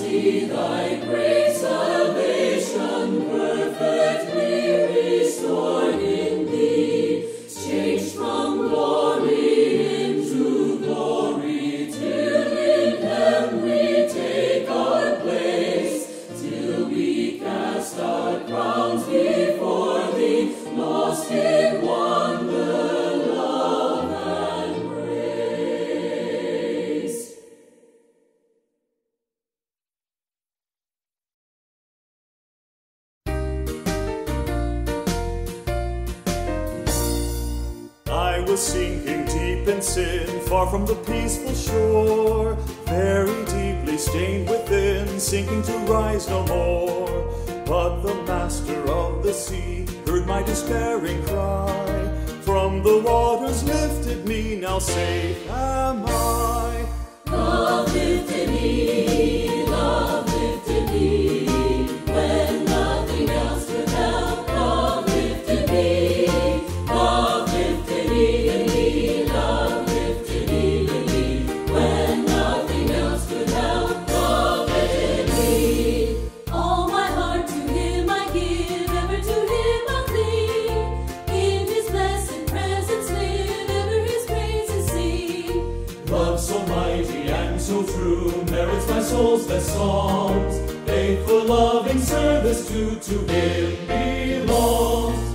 see thy great salvation perfectly restored. is due to him belongs.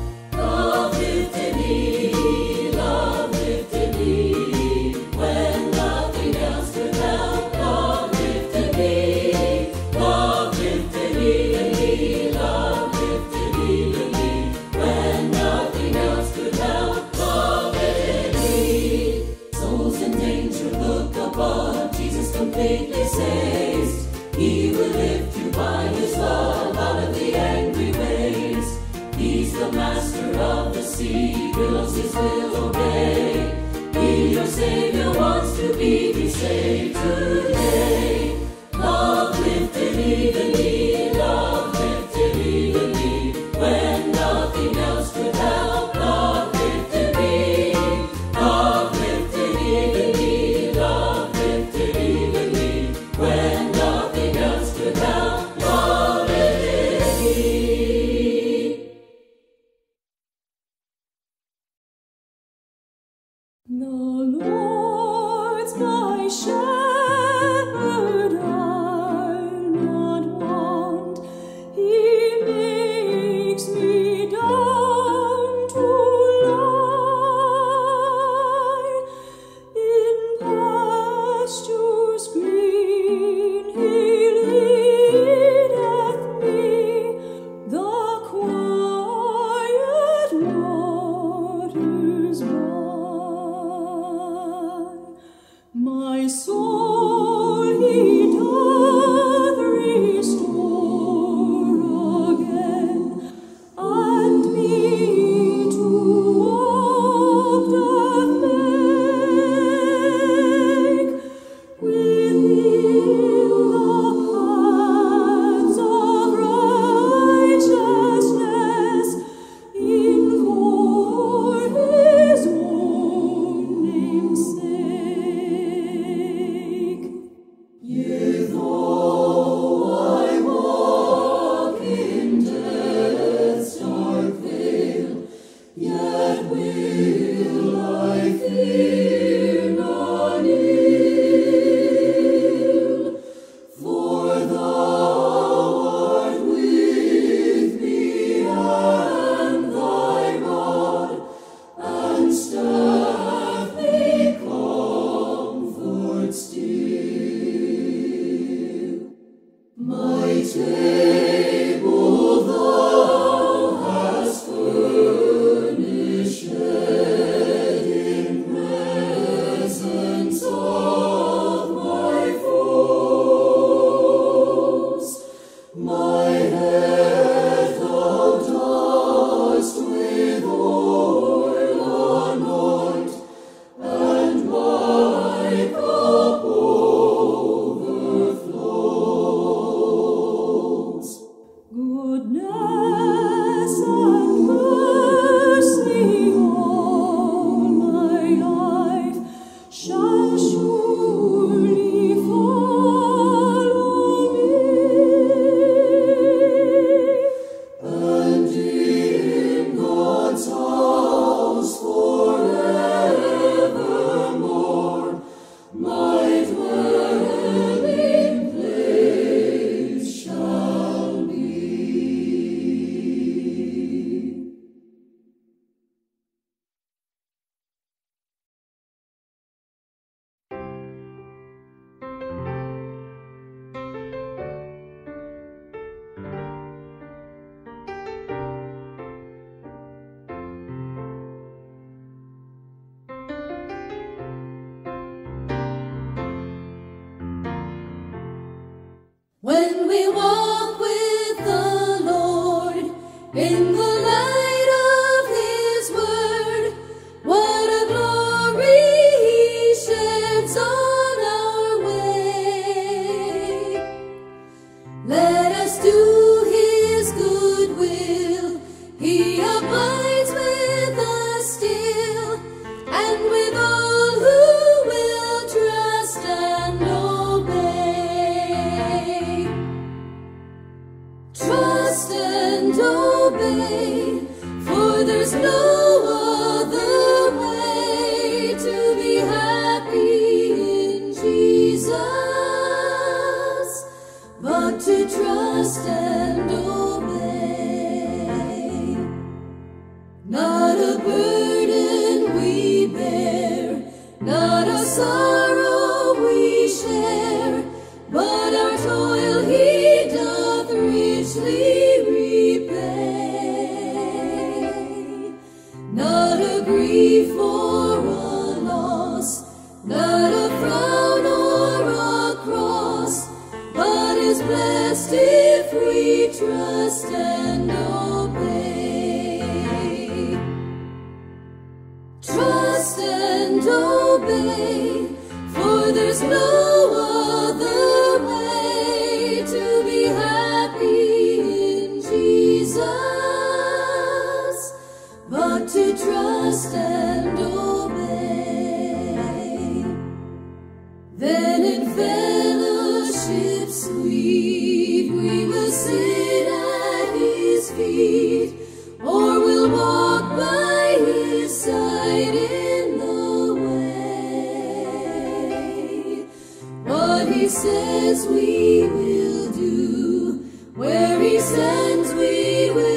Says we will do, where he sends we will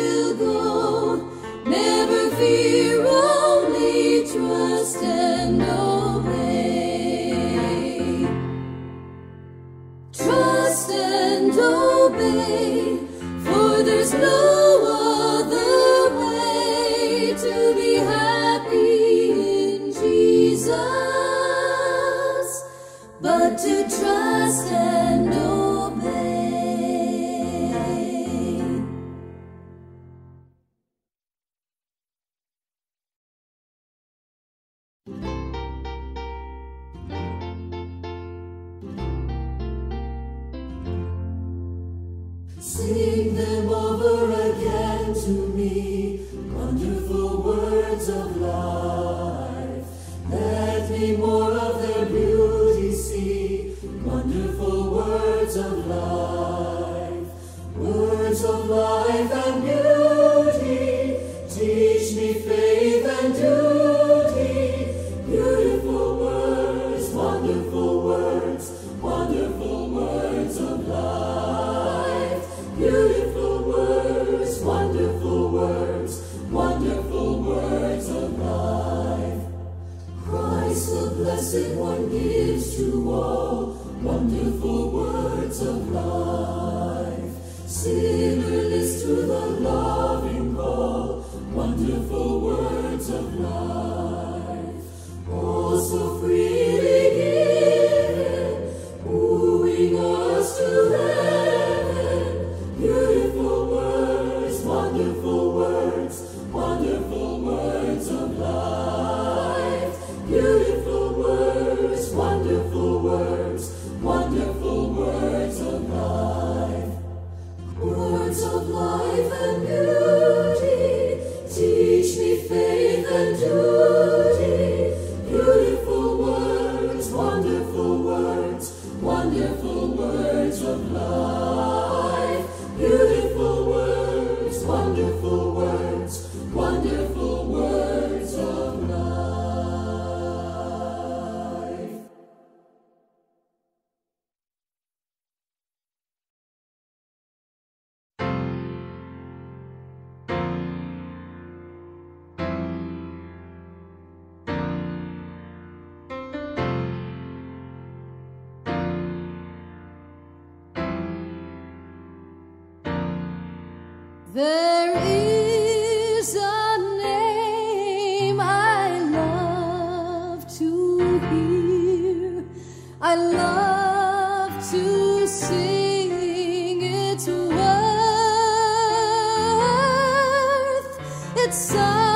It sounds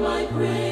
my praises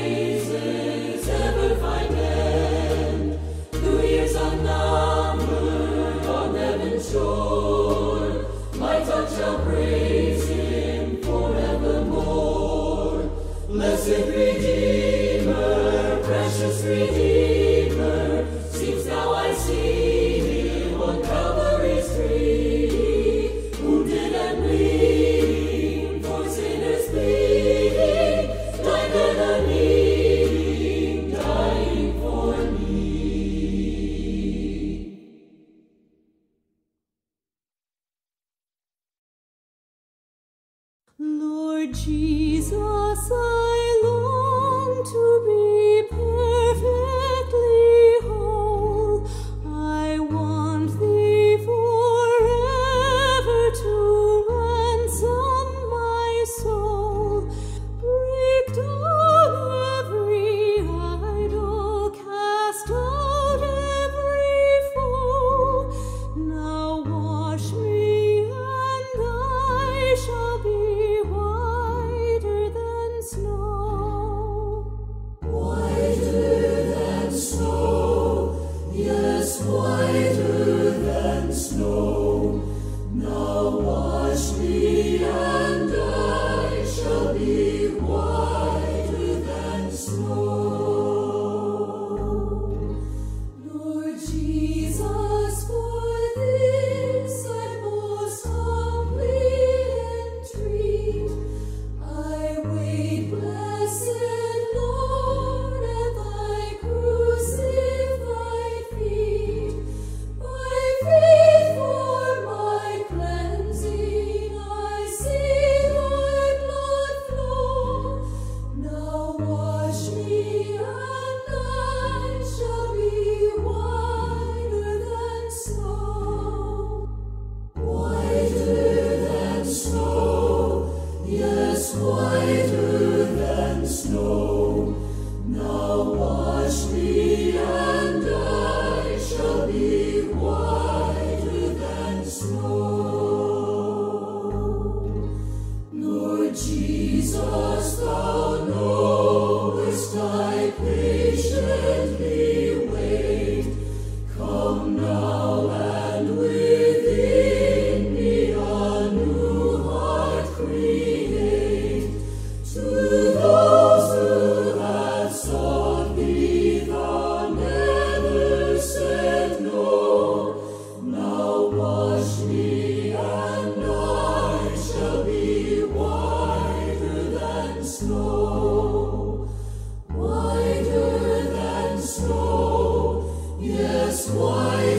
yes, whiter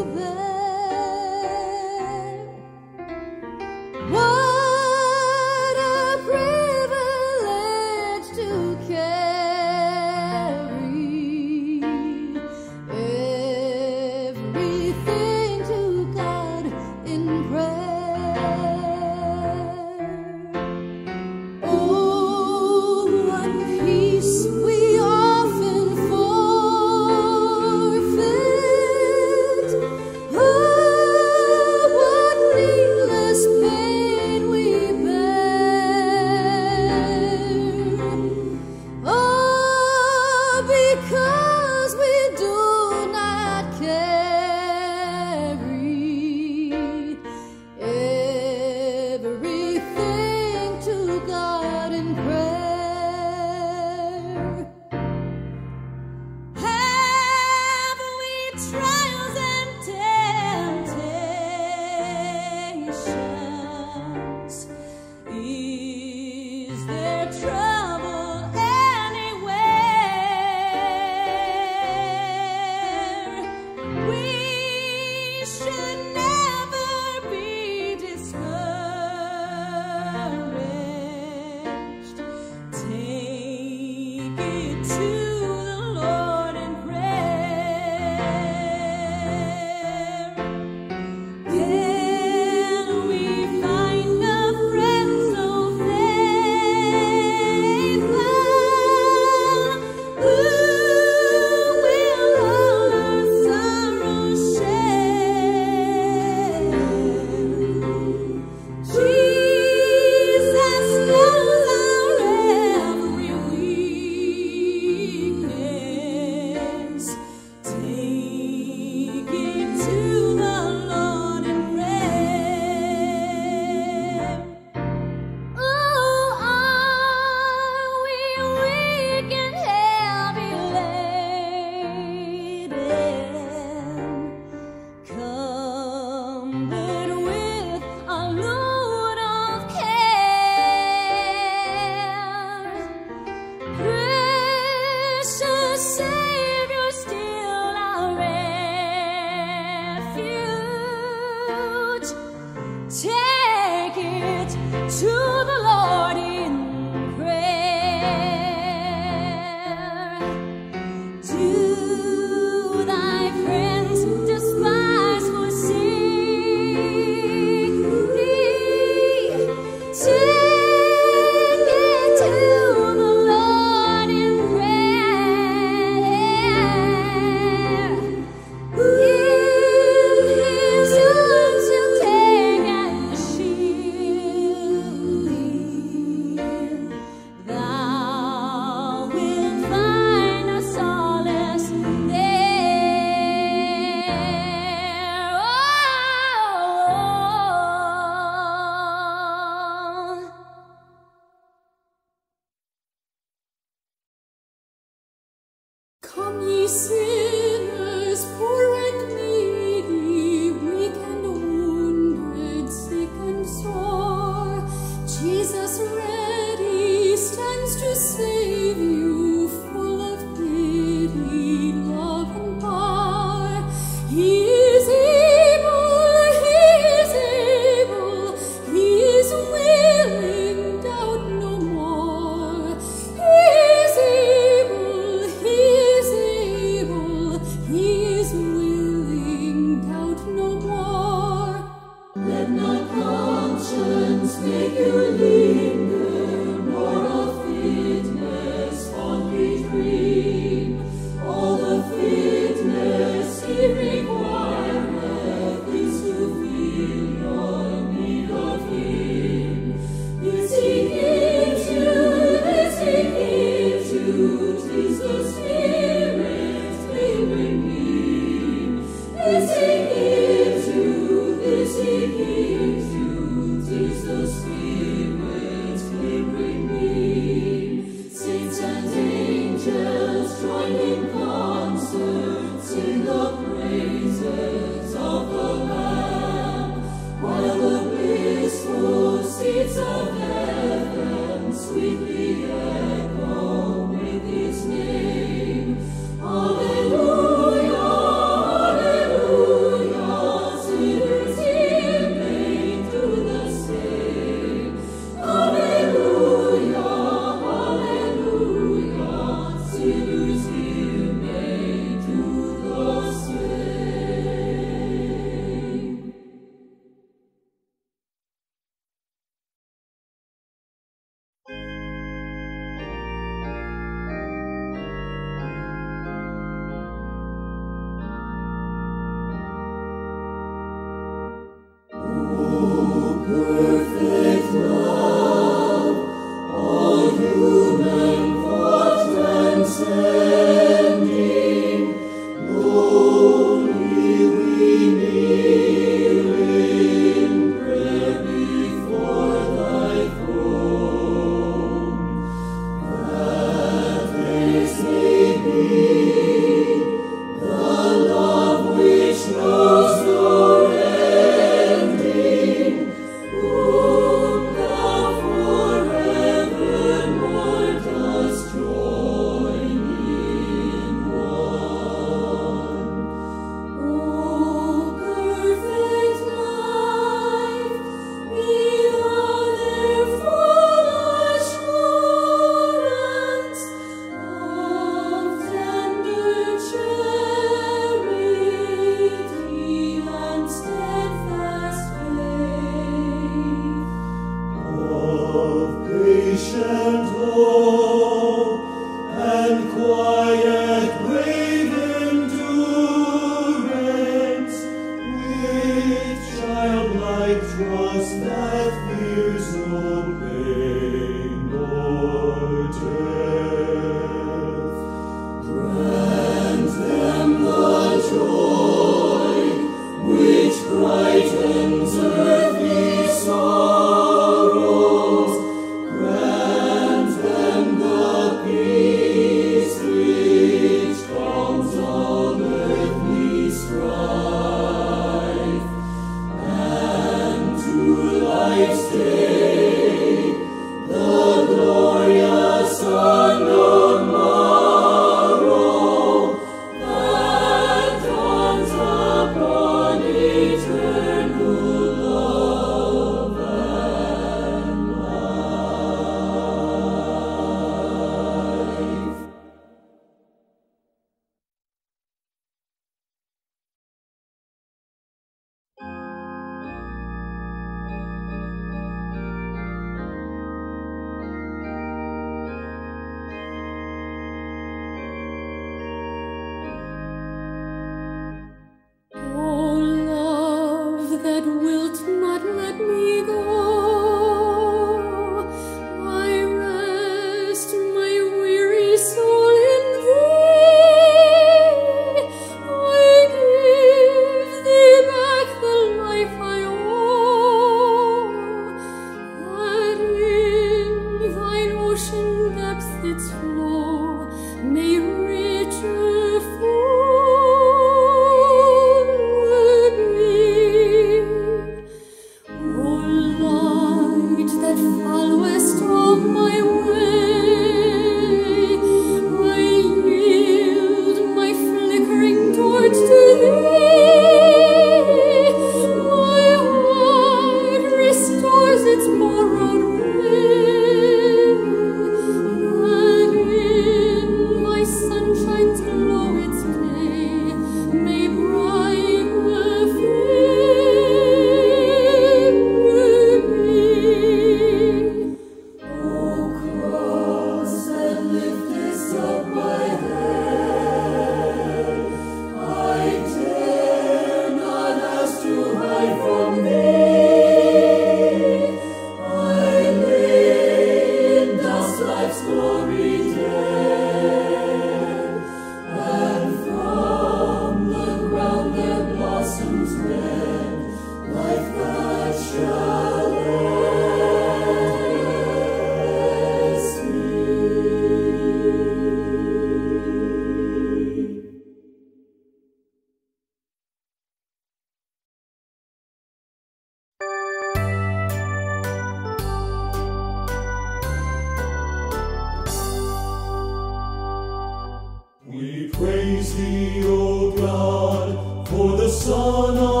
God,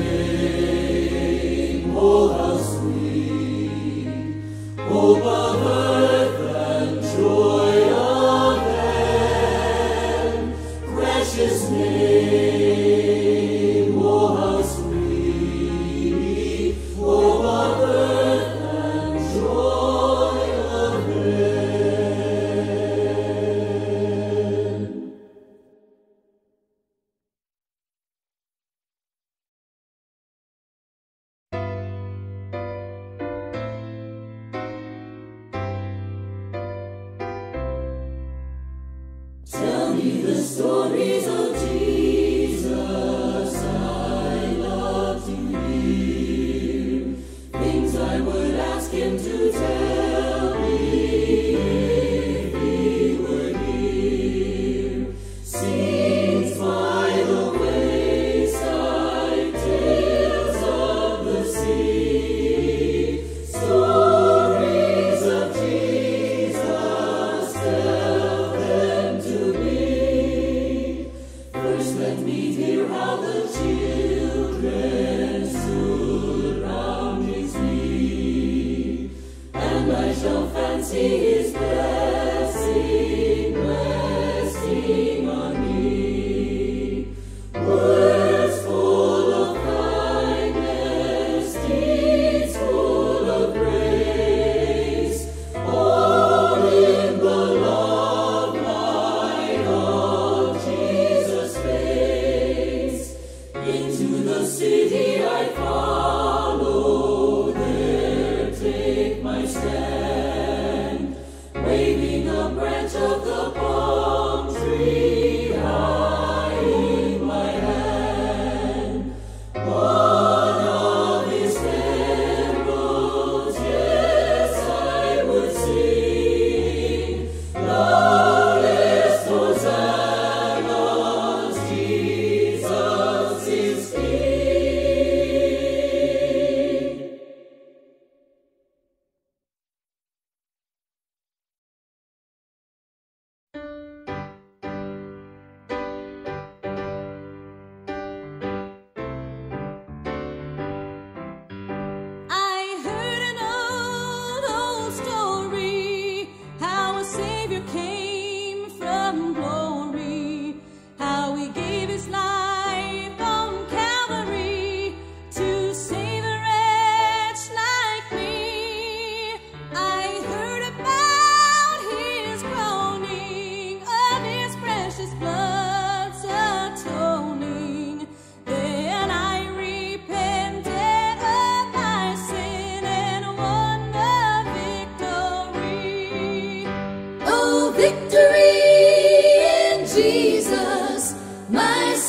name, oh how sweet, hope of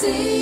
my